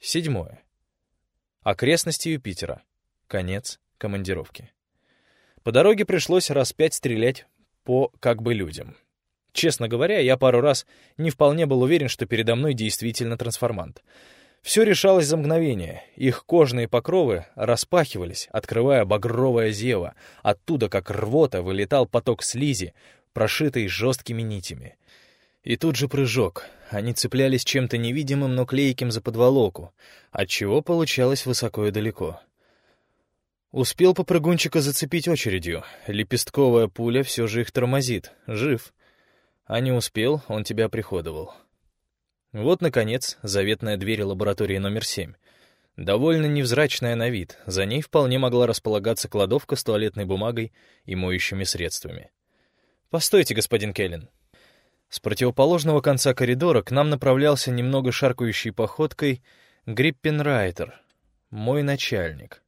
Седьмое. Окрестности Юпитера. Конец командировки. По дороге пришлось раз пять стрелять по как бы людям. Честно говоря, я пару раз не вполне был уверен, что передо мной действительно трансформант. Все решалось за мгновение. Их кожные покровы распахивались, открывая багровое зево. Оттуда, как рвота, вылетал поток слизи, прошитый жесткими нитями. И тут же прыжок. Они цеплялись чем-то невидимым, но клейким за подволоку, отчего получалось высоко и далеко. Успел попрыгунчика зацепить очередью. Лепестковая пуля все же их тормозит. Жив. А не успел, он тебя приходовал. Вот, наконец, заветная дверь лаборатории номер семь. Довольно невзрачная на вид, за ней вполне могла располагаться кладовка с туалетной бумагой и моющими средствами. «Постойте, господин Келлен». С противоположного конца коридора к нам направлялся немного шаркающей походкой Гриппенрайтер, мой начальник.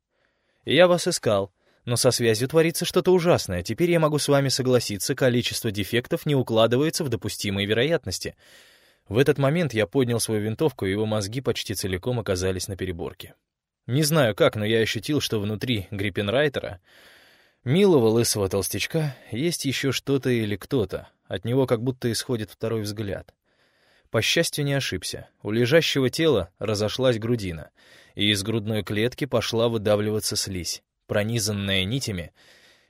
Я вас искал, но со связью творится что-то ужасное. Теперь я могу с вами согласиться, количество дефектов не укладывается в допустимые вероятности. В этот момент я поднял свою винтовку, и его мозги почти целиком оказались на переборке. Не знаю как, но я ощутил, что внутри Гриппенрайтера, милого лысого толстячка, есть еще что-то или кто-то. От него как будто исходит второй взгляд. По счастью, не ошибся. У лежащего тела разошлась грудина — и из грудной клетки пошла выдавливаться слизь, пронизанная нитями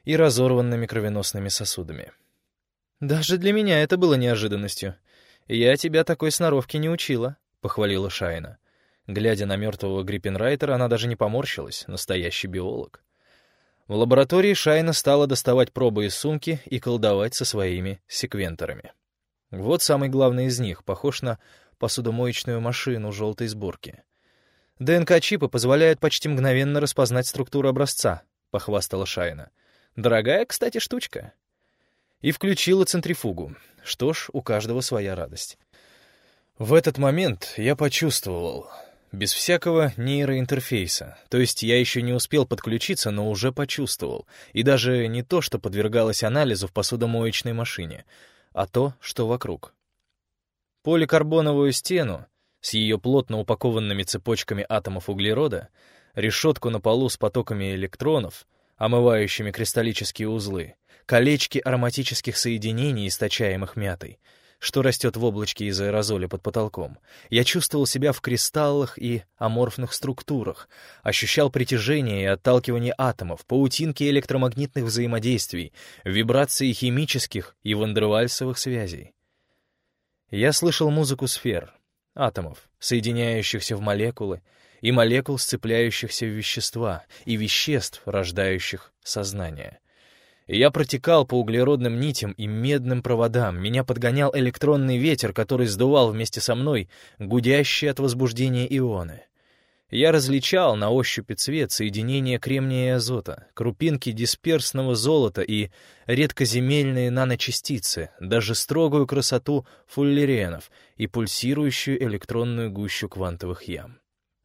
и разорванными кровеносными сосудами. «Даже для меня это было неожиданностью. Я тебя такой сноровки не учила», — похвалила Шайна. Глядя на мертвого Гриппенрайтера, она даже не поморщилась, настоящий биолог. В лаборатории Шайна стала доставать пробы из сумки и колдовать со своими секвенторами. Вот самый главный из них, похож на посудомоечную машину желтой сборки. ДНК-чипы позволяют почти мгновенно распознать структуру образца, похвастала Шайна. Дорогая, кстати, штучка. И включила центрифугу. Что ж, у каждого своя радость. В этот момент я почувствовал, без всякого нейроинтерфейса. То есть я еще не успел подключиться, но уже почувствовал. И даже не то, что подвергалось анализу в посудомоечной машине, а то, что вокруг. Поликарбоновую стену с ее плотно упакованными цепочками атомов углерода, решетку на полу с потоками электронов, омывающими кристаллические узлы, колечки ароматических соединений, источаемых мятой, что растет в облачке из аэрозоля под потолком. Я чувствовал себя в кристаллах и аморфных структурах, ощущал притяжение и отталкивание атомов, паутинки электромагнитных взаимодействий, вибрации химических и вандервальсовых связей. Я слышал музыку сфер, атомов, соединяющихся в молекулы, и молекул, сцепляющихся в вещества, и веществ, рождающих сознание. Я протекал по углеродным нитям и медным проводам, меня подгонял электронный ветер, который сдувал вместе со мной гудящие от возбуждения ионы. Я различал на ощупь цвет соединения кремния и азота, крупинки дисперсного золота и редкоземельные наночастицы, даже строгую красоту фуллеренов и пульсирующую электронную гущу квантовых ям.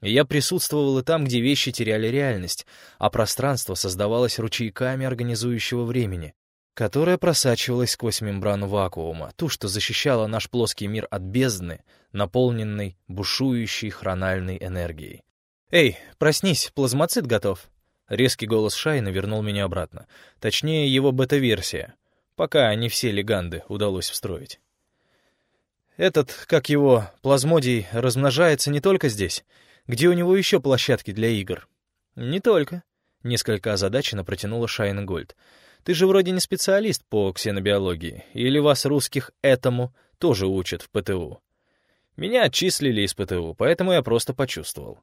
Я присутствовал и там, где вещи теряли реальность, а пространство создавалось ручейками организующего времени, которое просачивалось сквозь мембрану вакуума, ту, что защищала наш плоский мир от бездны, наполненной бушующей хрональной энергией. «Эй, проснись, плазмоцит готов!» Резкий голос Шайна вернул меня обратно. Точнее, его бета-версия. Пока не все леганды удалось встроить. Этот, как его, плазмодий, размножается не только здесь. Где у него еще площадки для игр? Не только. Несколько озадаченно протянула Шайна Гольд. Ты же вроде не специалист по ксенобиологии. Или вас, русских, этому тоже учат в ПТУ? Меня отчислили из ПТУ, поэтому я просто почувствовал.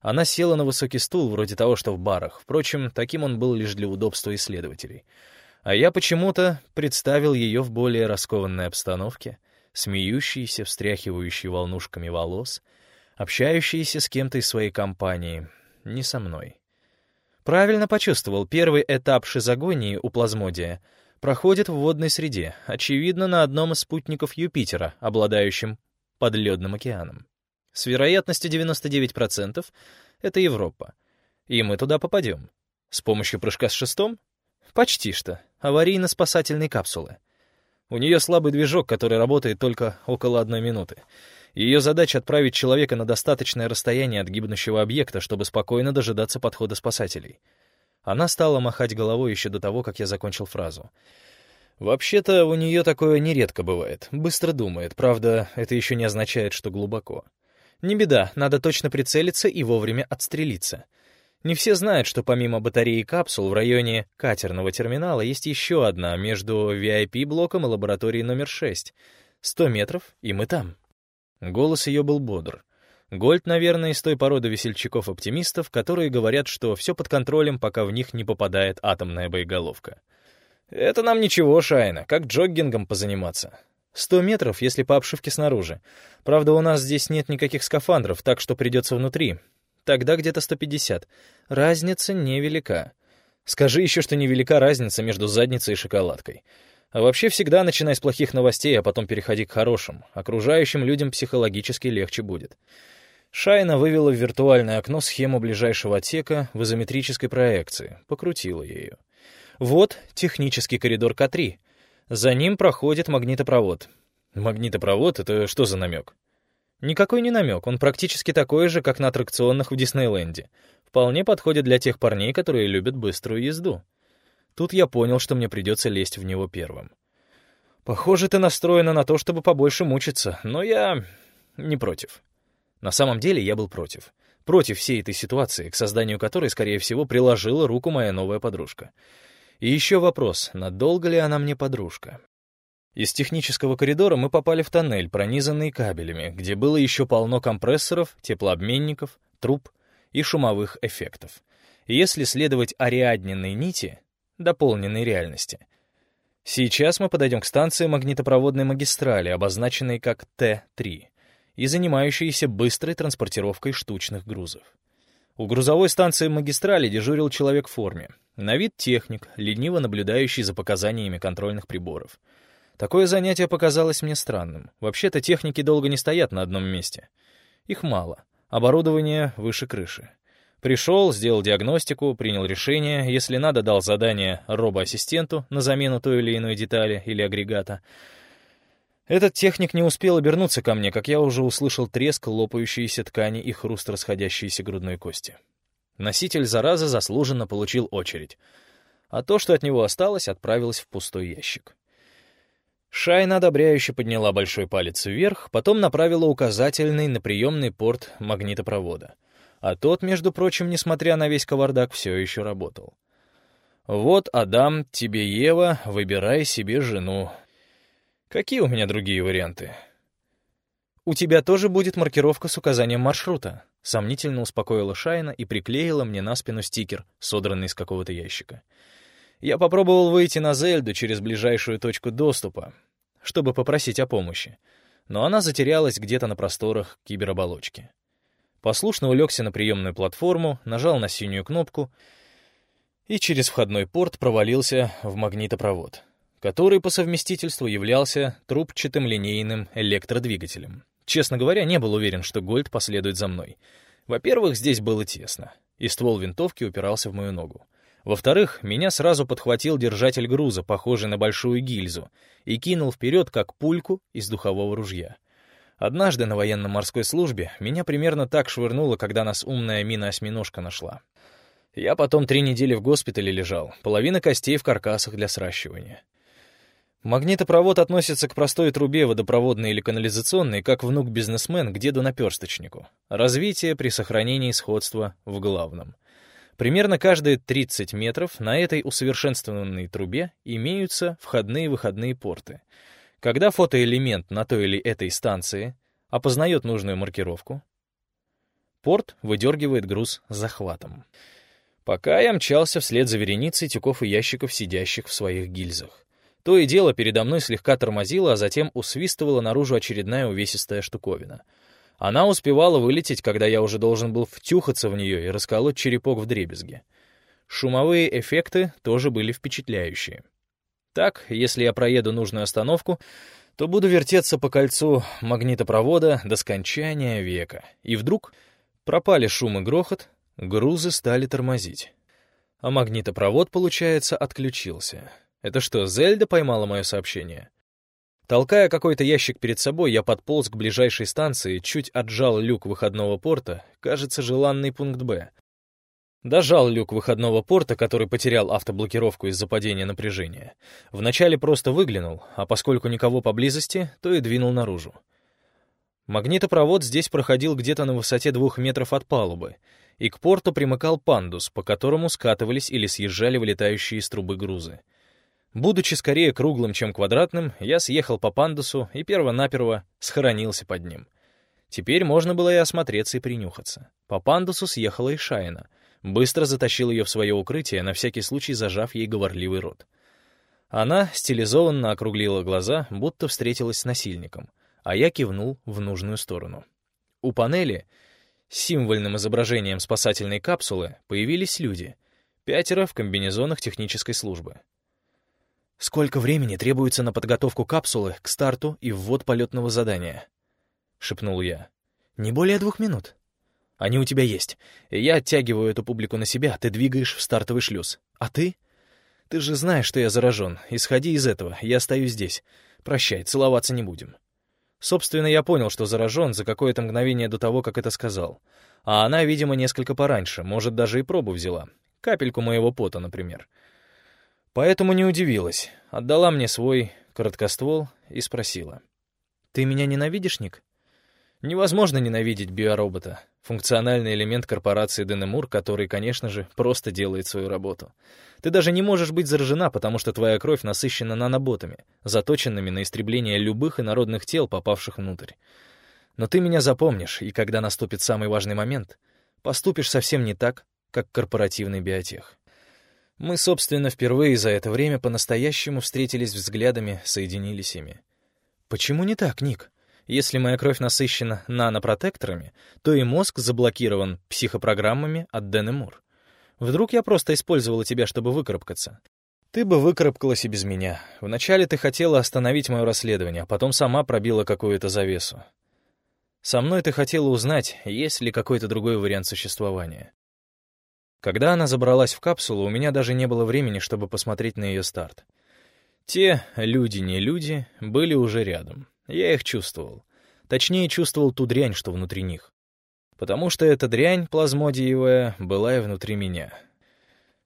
Она села на высокий стул, вроде того, что в барах. Впрочем, таким он был лишь для удобства исследователей. А я почему-то представил ее в более раскованной обстановке, смеющейся, встряхивающей волнушками волос, общающейся с кем-то из своей компании, не со мной. Правильно почувствовал, первый этап шизогонии у плазмодия проходит в водной среде, очевидно, на одном из спутников Юпитера, обладающем подледным океаном. С вероятностью 99% это Европа. И мы туда попадем. С помощью прыжка с шестом? Почти что. Аварийно-спасательной капсулы. У нее слабый движок, который работает только около одной минуты. Ее задача — отправить человека на достаточное расстояние от гибнущего объекта, чтобы спокойно дожидаться подхода спасателей. Она стала махать головой еще до того, как я закончил фразу. Вообще-то у нее такое нередко бывает. Быстро думает, правда, это еще не означает, что глубоко. Не беда, надо точно прицелиться и вовремя отстрелиться. Не все знают, что помимо батареи капсул в районе катерного терминала есть еще одна между VIP-блоком и лабораторией номер 6. 100 метров, и мы там. Голос ее был бодр. Гольд, наверное, из той породы весельчаков-оптимистов, которые говорят, что все под контролем, пока в них не попадает атомная боеголовка. «Это нам ничего, Шайна, как джоггингом позаниматься. Сто метров, если по обшивке снаружи. Правда, у нас здесь нет никаких скафандров, так что придется внутри. Тогда где-то 150. Разница невелика. Скажи еще, что невелика разница между задницей и шоколадкой. А вообще всегда начинай с плохих новостей, а потом переходи к хорошим. Окружающим людям психологически легче будет. Шайна вывела в виртуальное окно схему ближайшего отсека в изометрической проекции, покрутила ею. Вот технический коридор К3. За ним проходит магнитопровод. Магнитопровод — это что за намек? Никакой не намек, он практически такой же, как на аттракционах в Диснейленде. Вполне подходит для тех парней, которые любят быструю езду. Тут я понял, что мне придется лезть в него первым. Похоже, ты настроена на то, чтобы побольше мучиться, но я не против. На самом деле я был против. Против всей этой ситуации, к созданию которой, скорее всего, приложила руку моя новая подружка. И еще вопрос, надолго ли она мне подружка? Из технического коридора мы попали в тоннель, пронизанный кабелями, где было еще полно компрессоров, теплообменников, труб и шумовых эффектов. если следовать ариадненной нити, дополненной реальности. Сейчас мы подойдем к станции магнитопроводной магистрали, обозначенной как Т-3, и занимающейся быстрой транспортировкой штучных грузов. У грузовой станции магистрали дежурил человек в форме. На вид техник, лениво наблюдающий за показаниями контрольных приборов — Такое занятие показалось мне странным. Вообще-то техники долго не стоят на одном месте. Их мало. Оборудование выше крыши. Пришел, сделал диагностику, принял решение, если надо, дал задание робоассистенту на замену той или иной детали или агрегата. Этот техник не успел обернуться ко мне, как я уже услышал треск лопающейся ткани и хруст расходящейся грудной кости. Носитель заразы заслуженно получил очередь, а то, что от него осталось, отправилось в пустой ящик. Шайна одобряюще подняла большой палец вверх, потом направила указательный на приемный порт магнитопровода. А тот, между прочим, несмотря на весь кавардак, все еще работал. «Вот, Адам, тебе Ева, выбирай себе жену. Какие у меня другие варианты?» «У тебя тоже будет маркировка с указанием маршрута», — сомнительно успокоила Шайна и приклеила мне на спину стикер, содранный из какого-то ящика. Я попробовал выйти на Зельду через ближайшую точку доступа, чтобы попросить о помощи, но она затерялась где-то на просторах кибероболочки. Послушно улегся на приемную платформу, нажал на синюю кнопку и через входной порт провалился в магнитопровод, который по совместительству являлся трубчатым линейным электродвигателем. Честно говоря, не был уверен, что Гольд последует за мной. Во-первых, здесь было тесно, и ствол винтовки упирался в мою ногу. Во-вторых, меня сразу подхватил держатель груза, похожий на большую гильзу, и кинул вперед, как пульку из духового ружья. Однажды на военно-морской службе меня примерно так швырнуло, когда нас умная мина-осьминожка нашла. Я потом три недели в госпитале лежал, половина костей в каркасах для сращивания. Магнитопровод относится к простой трубе водопроводной или канализационной, как внук-бизнесмен к деду-наперсточнику. Развитие при сохранении сходства в главном — Примерно каждые 30 метров на этой усовершенствованной трубе имеются входные и выходные порты. Когда фотоэлемент на той или этой станции опознает нужную маркировку, порт выдергивает груз захватом. Пока я мчался вслед за вереницей тюков и ящиков, сидящих в своих гильзах. То и дело передо мной слегка тормозило, а затем усвистывала наружу очередная увесистая штуковина — она успевала вылететь, когда я уже должен был втюхаться в нее и расколоть черепок в дребезге. Шумовые эффекты тоже были впечатляющие. Так, если я проеду нужную остановку, то буду вертеться по кольцу магнитопровода до скончания века. И вдруг пропали шум и грохот, грузы стали тормозить. А магнитопровод, получается, отключился. Это что, Зельда поймала мое сообщение? Толкая какой-то ящик перед собой, я подполз к ближайшей станции, чуть отжал люк выходного порта, кажется, желанный пункт «Б». Дожал люк выходного порта, который потерял автоблокировку из-за падения напряжения. Вначале просто выглянул, а поскольку никого поблизости, то и двинул наружу. Магнитопровод здесь проходил где-то на высоте двух метров от палубы, и к порту примыкал пандус, по которому скатывались или съезжали вылетающие из трубы грузы. Будучи скорее круглым, чем квадратным, я съехал по пандусу и перво-наперво схоронился под ним. Теперь можно было и осмотреться и принюхаться. По пандусу съехала и Шайна. Быстро затащил ее в свое укрытие, на всякий случай зажав ей говорливый рот. Она стилизованно округлила глаза, будто встретилась с насильником, а я кивнул в нужную сторону. У панели символьным изображением спасательной капсулы появились люди. Пятеро в комбинезонах технической службы. «Сколько времени требуется на подготовку капсулы к старту и ввод полетного задания?» — шепнул я. «Не более двух минут. Они у тебя есть. Я оттягиваю эту публику на себя, ты двигаешь в стартовый шлюз. А ты? Ты же знаешь, что я заражен. Исходи из этого, я остаюсь здесь. Прощай, целоваться не будем». Собственно, я понял, что заражен за какое-то мгновение до того, как это сказал. А она, видимо, несколько пораньше, может, даже и пробу взяла. Капельку моего пота, например. Поэтому не удивилась. Отдала мне свой короткоствол и спросила. «Ты меня ненавидишь, Ник?» Невозможно ненавидеть биоробота, функциональный элемент корпорации Денемур, который, конечно же, просто делает свою работу. Ты даже не можешь быть заражена, потому что твоя кровь насыщена наноботами, заточенными на истребление любых инородных тел, попавших внутрь. Но ты меня запомнишь, и когда наступит самый важный момент, поступишь совсем не так, как корпоративный биотех. Мы, собственно, впервые за это время по-настоящему встретились взглядами, соединились ими. Почему не так, Ник? Если моя кровь насыщена нанопротекторами, то и мозг заблокирован психопрограммами от Дэн Мур. Вдруг я просто использовала тебя, чтобы выкарабкаться? Ты бы выкарабкалась и без меня. Вначале ты хотела остановить мое расследование, а потом сама пробила какую-то завесу. Со мной ты хотела узнать, есть ли какой-то другой вариант существования. Когда она забралась в капсулу, у меня даже не было времени, чтобы посмотреть на ее старт. Те, люди-не люди, были уже рядом. Я их чувствовал. Точнее, чувствовал ту дрянь, что внутри них. Потому что эта дрянь, плазмодиевая, была и внутри меня.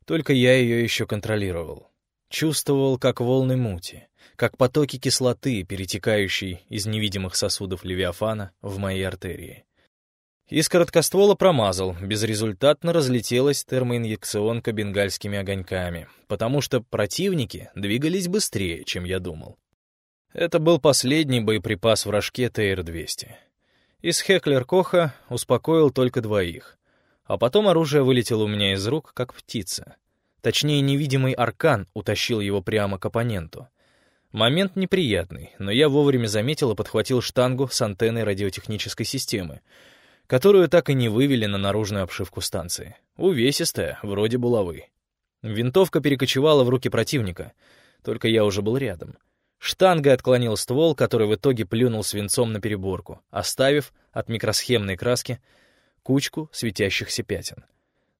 Только я ее еще контролировал. Чувствовал, как волны мути, как потоки кислоты, перетекающие из невидимых сосудов Левиафана в мои артерии. Из короткоствола промазал, безрезультатно разлетелась термоинъекционка бенгальскими огоньками, потому что противники двигались быстрее, чем я думал. Это был последний боеприпас в рожке ТР-200. Из Хеклер-Коха успокоил только двоих. А потом оружие вылетело у меня из рук, как птица. Точнее, невидимый аркан утащил его прямо к оппоненту. Момент неприятный, но я вовремя заметил и подхватил штангу с антенной радиотехнической системы, которую так и не вывели на наружную обшивку станции. Увесистая, вроде булавы. Винтовка перекочевала в руки противника, только я уже был рядом — Штангой отклонил ствол, который в итоге плюнул свинцом на переборку, оставив от микросхемной краски кучку светящихся пятен.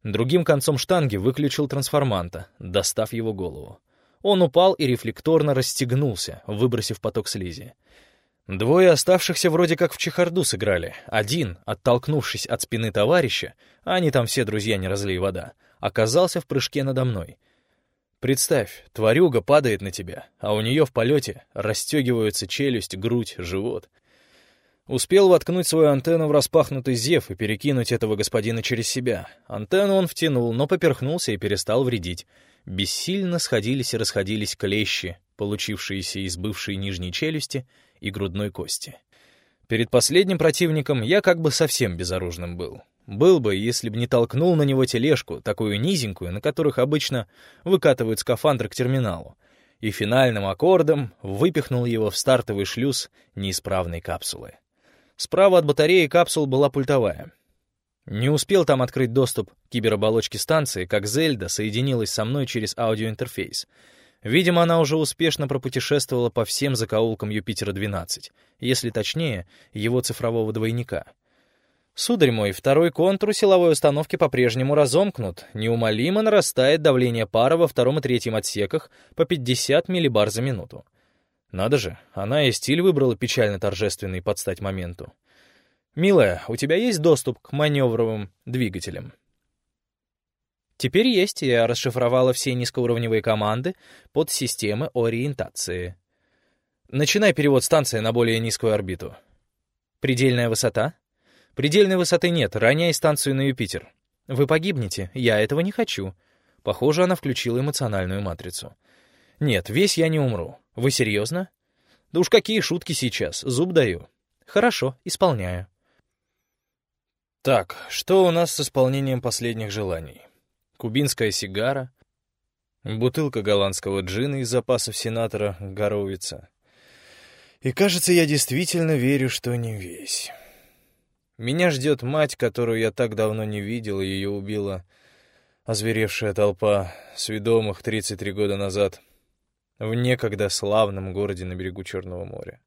Другим концом штанги выключил трансформанта, достав его голову. Он упал и рефлекторно расстегнулся, выбросив поток слизи. Двое оставшихся вроде как в чехарду сыграли. Один, оттолкнувшись от спины товарища, а они там все друзья не разлей вода, оказался в прыжке надо мной — Представь, тварюга падает на тебя, а у нее в полете расстегиваются челюсть, грудь, живот. Успел воткнуть свою антенну в распахнутый зев и перекинуть этого господина через себя. Антенну он втянул, но поперхнулся и перестал вредить. Бессильно сходились и расходились клещи, получившиеся из бывшей нижней челюсти и грудной кости. Перед последним противником я как бы совсем безоружным был. Был бы, если бы не толкнул на него тележку, такую низенькую, на которых обычно выкатывают скафандр к терминалу, и финальным аккордом выпихнул его в стартовый шлюз неисправной капсулы. Справа от батареи капсул была пультовая. Не успел там открыть доступ к кибероболочке станции, как Зельда соединилась со мной через аудиоинтерфейс. Видимо, она уже успешно пропутешествовала по всем закоулкам Юпитера-12, если точнее, его цифрового двойника — Сударь мой, второй контур силовой установки по-прежнему разомкнут. Неумолимо нарастает давление пара во втором и третьем отсеках по 50 миллибар за минуту. Надо же, она и стиль выбрала печально торжественный под стать моменту. «Милая, у тебя есть доступ к маневровым двигателям?» Теперь есть, я расшифровала все низкоуровневые команды под системы ориентации. Начинай перевод станции на более низкую орбиту. Предельная высота? Предельной высоты нет, роняй станцию на Юпитер. Вы погибнете, я этого не хочу. Похоже, она включила эмоциональную матрицу. Нет, весь я не умру. Вы серьезно? Да уж какие шутки сейчас, зуб даю. Хорошо, исполняю. Так, что у нас с исполнением последних желаний? Кубинская сигара, бутылка голландского джина из запасов сенатора Горовица. И кажется, я действительно верю, что не весь. Меня ждет мать, которую я так давно не видел, и ее убила озверевшая толпа сведомых 33 года назад в некогда славном городе на берегу Черного моря.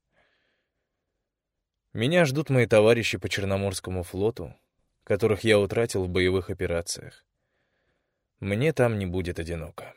Меня ждут мои товарищи по Черноморскому флоту, которых я утратил в боевых операциях. Мне там не будет одиноко.